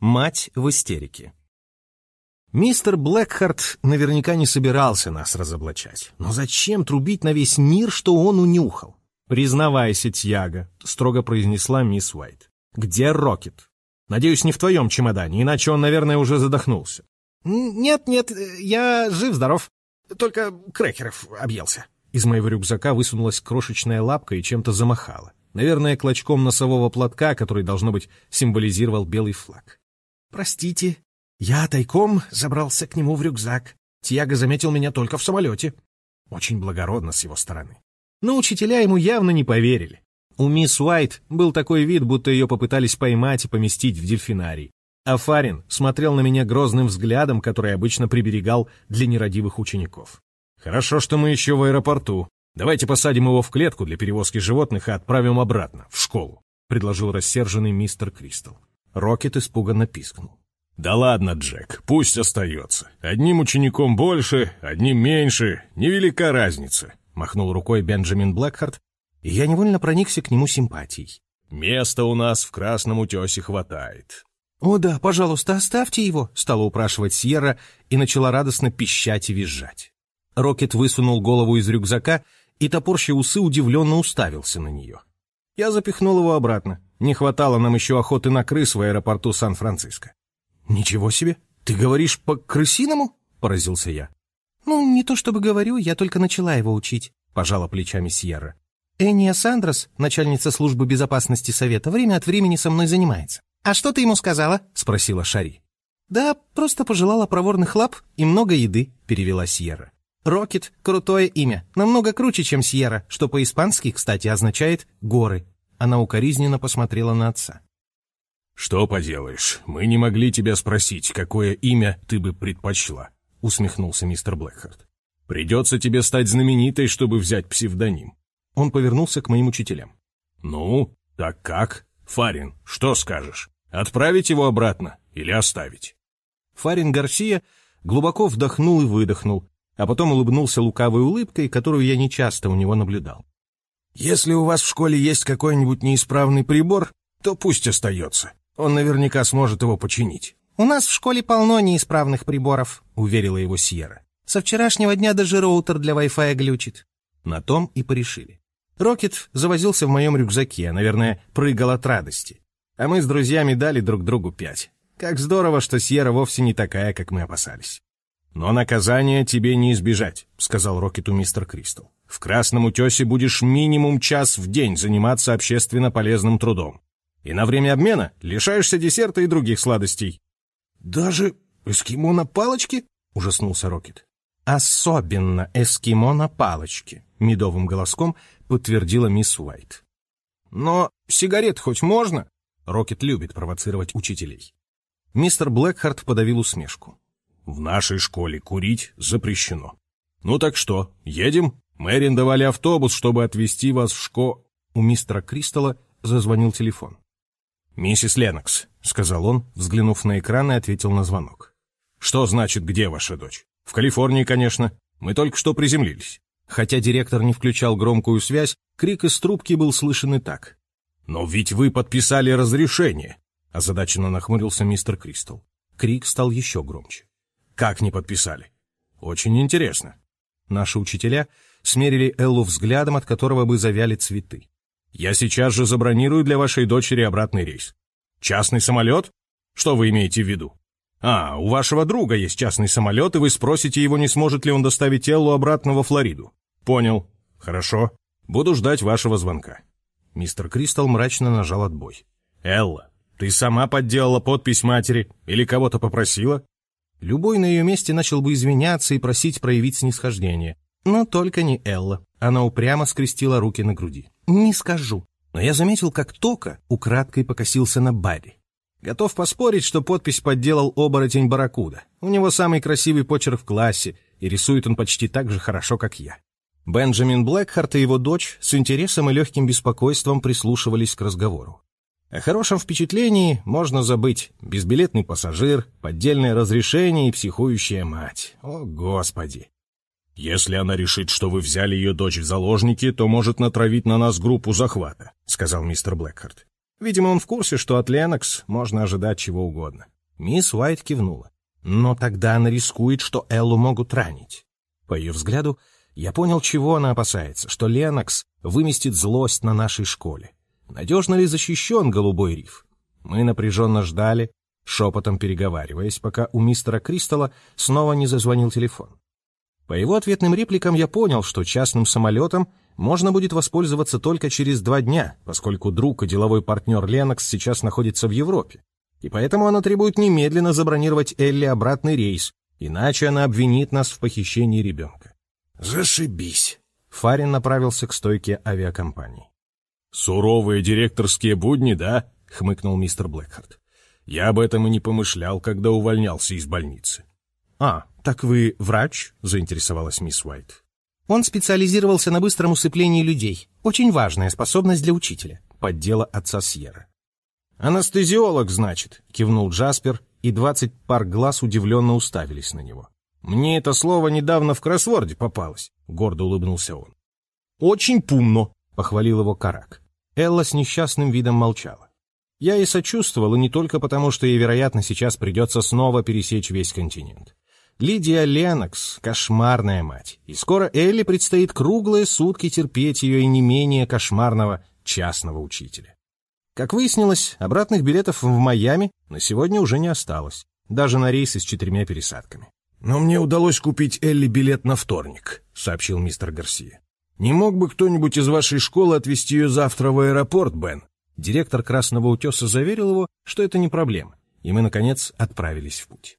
Мать в истерике. Мистер Блэкхарт наверняка не собирался нас разоблачать. Но зачем трубить на весь мир, что он унюхал? «Признавайся, Тьяго», — строго произнесла мисс Уайт. «Где Рокет? Надеюсь, не в твоем чемодане, иначе он, наверное, уже задохнулся». «Нет, нет, я жив-здоров. Только крекеров объелся». Из моего рюкзака высунулась крошечная лапка и чем-то замахала. Наверное, клочком носового платка, который, должно быть, символизировал белый флаг. «Простите, я тайком забрался к нему в рюкзак. Тьяго заметил меня только в самолете». Очень благородно с его стороны. Но учителя ему явно не поверили. У мисс Уайт был такой вид, будто ее попытались поймать и поместить в дельфинарий. А Фарин смотрел на меня грозным взглядом, который обычно приберегал для нерадивых учеников. «Хорошо, что мы еще в аэропорту. Давайте посадим его в клетку для перевозки животных и отправим обратно, в школу», — предложил рассерженный мистер Кристал. Рокет испуганно пискнул. «Да ладно, Джек, пусть остается. Одним учеником больше, одним меньше, невелика разница махнул рукой Бенджамин Блэкхарт, и я невольно проникся к нему симпатией. «Места у нас в Красном утесе хватает». «О да, пожалуйста, оставьте его», — стала упрашивать Сьерра и начала радостно пищать и визжать. Рокет высунул голову из рюкзака и, топорщи усы, удивленно уставился на нее. Я запихнул его обратно. Не хватало нам еще охоты на крыс в аэропорту Сан-Франциско. «Ничего себе! Ты говоришь по-крысиному?» — поразился я. «Ну, не то чтобы говорю, я только начала его учить», — пожала плечами Сьерра. «Энния Сандрос, начальница службы безопасности Совета, время от времени со мной занимается». «А что ты ему сказала?» — спросила Шари. «Да, просто пожелала проворных лап и много еды», — перевела Сьерра. «Рокет — крутое имя, намного круче, чем Сьерра, что по-испански, кстати, означает «горы». Она укоризненно посмотрела на отца. «Что поделаешь, мы не могли тебя спросить, какое имя ты бы предпочла», — усмехнулся мистер Блэкхарт. «Придется тебе стать знаменитой, чтобы взять псевдоним». Он повернулся к моим учителям. «Ну, так как? Фарин, что скажешь? Отправить его обратно или оставить?» Фарин Гарсия глубоко вдохнул и выдохнул, а потом улыбнулся лукавой улыбкой, которую я нечасто у него наблюдал. «Если у вас в школе есть какой-нибудь неисправный прибор, то пусть остается. Он наверняка сможет его починить. «У нас в школе полно неисправных приборов», — уверила его Сьерра. «Со вчерашнего дня даже роутер для Wi-Fi глючит». На том и порешили. Рокет завозился в моем рюкзаке, наверное, прыгал от радости. А мы с друзьями дали друг другу пять. Как здорово, что Сьерра вовсе не такая, как мы опасались. «Но наказание тебе не избежать», — сказал Рокету мистер Кристал. «В Красном Утесе будешь минимум час в день заниматься общественно полезным трудом. И на время обмена лишаешься десерта и других сладостей. «Даже эскимо на палочке?» — ужаснулся Рокет. «Особенно эскимо на палочке», — медовым голоском подтвердила мисс Уайт. «Но сигарет хоть можно?» Рокет любит провоцировать учителей. Мистер Блэкхарт подавил усмешку. «В нашей школе курить запрещено. Ну так что, едем? Мы арендовали автобус, чтобы отвезти вас в шко...» У мистера Кристалла зазвонил телефон. «Миссис Ленокс», — сказал он, взглянув на экран и ответил на звонок. «Что значит, где ваша дочь? В Калифорнии, конечно. Мы только что приземлились». Хотя директор не включал громкую связь, крик из трубки был слышен и так. «Но ведь вы подписали разрешение», — озадаченно нахмурился мистер Кристал. Крик стал еще громче. «Как не подписали?» «Очень интересно». Наши учителя смерили Эллу взглядом, от которого бы завяли цветы. Я сейчас же забронирую для вашей дочери обратный рейс. Частный самолет? Что вы имеете в виду? А, у вашего друга есть частный самолет, и вы спросите его, не сможет ли он доставить Эллу обратно во Флориду. Понял. Хорошо. Буду ждать вашего звонка. Мистер Кристал мрачно нажал отбой. Элла, ты сама подделала подпись матери или кого-то попросила? Любой на ее месте начал бы извиняться и просить проявить снисхождение. Но только не Элла. Она упрямо скрестила руки на груди. «Не скажу». Но я заметил, как Тока украдкой покосился на Барри. Готов поспорить, что подпись подделал оборотень Барракуда. У него самый красивый почерк в классе, и рисует он почти так же хорошо, как я. Бенджамин Блэкхарт и его дочь с интересом и легким беспокойством прислушивались к разговору. О хорошем впечатлении можно забыть. Безбилетный пассажир, поддельное разрешение и психующая мать. О, Господи! «Если она решит, что вы взяли ее дочь в заложники, то может натравить на нас группу захвата», — сказал мистер Блэкхарт. Видимо, он в курсе, что от Ленокс можно ожидать чего угодно. Мисс Уайт кивнула. Но тогда она рискует, что Эллу могут ранить. По ее взгляду, я понял, чего она опасается, что Ленокс выместит злость на нашей школе. Надежно ли защищен голубой риф? Мы напряженно ждали, шепотом переговариваясь, пока у мистера Кристалла снова не зазвонил телефон. По его ответным репликам я понял, что частным самолетом можно будет воспользоваться только через два дня, поскольку друг и деловой партнер Ленокс сейчас находится в Европе. И поэтому она требует немедленно забронировать Элли обратный рейс, иначе она обвинит нас в похищении ребенка. «Зашибись!» Фарин направился к стойке авиакомпании. «Суровые директорские будни, да?» — хмыкнул мистер Блэкхарт. «Я об этом и не помышлял, когда увольнялся из больницы». «А, так вы врач?» — заинтересовалась мисс Уайт. Он специализировался на быстром усыплении людей. Очень важная способность для учителя. Поддела отца Сьерра. «Анестезиолог, значит», — кивнул Джаспер, и двадцать пар глаз удивленно уставились на него. «Мне это слово недавно в кроссворде попалось», — гордо улыбнулся он. «Очень пумно», — похвалил его Карак. Элла с несчастным видом молчала. Я и сочувствовал, и не только потому, что ей, вероятно, сейчас придется снова пересечь весь континент. Лидия Ленокс — кошмарная мать, и скоро Элли предстоит круглые сутки терпеть ее и не менее кошмарного частного учителя. Как выяснилось, обратных билетов в Майами на сегодня уже не осталось, даже на рейсы с четырьмя пересадками. «Но мне удалось купить Элли билет на вторник», — сообщил мистер Гарсия. «Не мог бы кто-нибудь из вашей школы отвезти ее завтра в аэропорт, Бен?» Директор Красного Утеса заверил его, что это не проблема, и мы, наконец, отправились в путь.